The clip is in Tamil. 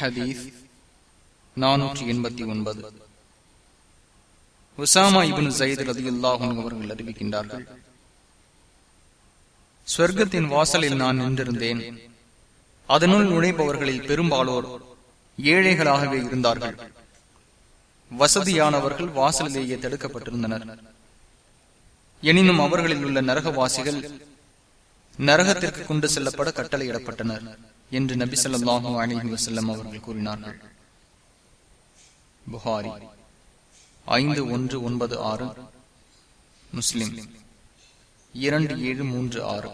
ஹதீஸ் நானூற்றி எண்பத்தி ஒன்பது. உசாமா இபின் சயித் ரதியுல்லாஹும் அவர்கள் அறிவிக்கின்றார்கள் ஸ்வர்க்கத்தின் வாசலில் நான் நின்றிருந்தேன். அதனுள் நுழைபவர்களில் பெரும்பாலோர் ஏழைகளாகவே இருந்தார்கள். வசதியானவர்கள் வாசலிலேயே தடுக்கப்பட்டிருந்தனர். எனினும் அவர்களில் உள்ள நரகவாசிகள் நரகத்திற்கு கொண்டு செல்லப்பட கட்டளையிடப்பட்டனர். என்று நபி சொல்லாஹு அலி வசல்லம் அவர்கள் கூறினார்கள். புகாரி ஐந்து ஒன்று ஒன்பது ஆறு முஸ்லிம் இரண்டு ஏழு மூன்று ஆறு.